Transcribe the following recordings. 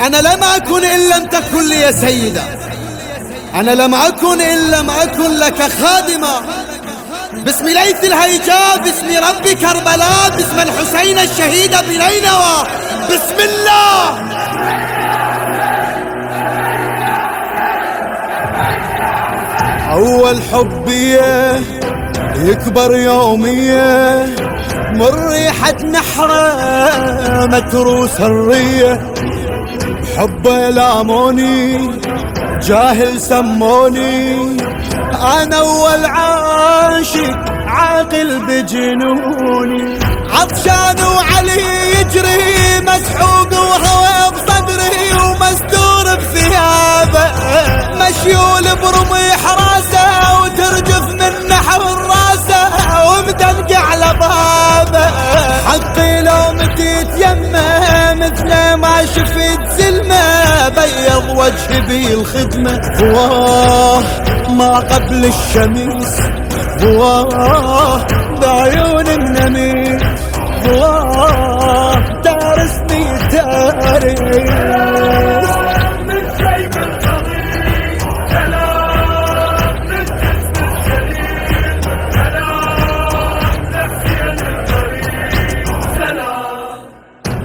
أنا لم أكن إن لم تكن لي سيدة. أنا لم أكن إن لم أكن لك خادمة. باسم ليث الهيجاء باسم رب كربلاء باسم الحسين الشهيد بنينوى. بسم الله. أول حبية يكبر يومية من ريحة نحرة متروس الرية. حبه لاموني جاهل سموني. أنا اول عاشق عاقل بجنوني. عطشان وعلي يجري مسحوق وهوى بصدري ومستور بثيابه. مشيول برمي حراسة وترجف من نحو الراسه ومدمق على بابه. حقي لو متيت يمه مثل ما شفت بيض وجهي بالخدمة. واه ما قبل الشمس واه بعيون النمير واه دارسني تاريخ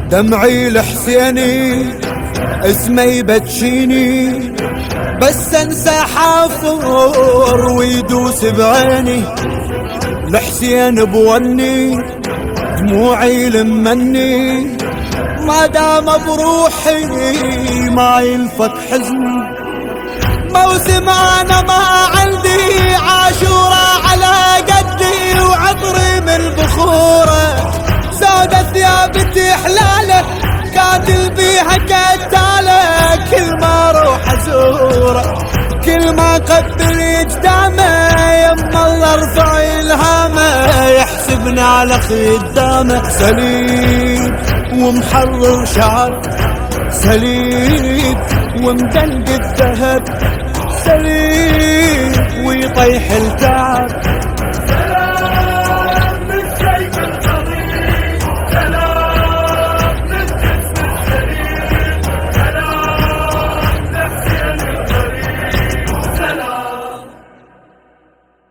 دمعي لحسيني اسمه يبتشيني بس انسى حافر ويدوس بعيني. لحسين بوني دموعي لمني. ما دام بروحي ما يلفت حزن. موسم أنا ما عندي عاشورة على قدي وعطري من بخوره سودة ثيابتي حلاله قاتل بيها قتاله كل ما أروح أزوره. كل ما قدر يجدامه يما الله ارفع إلهامه يحسبنا على خدامه سليم ومحرر شعر سليم ومدلق الذهب. سليم ويطيح التعب.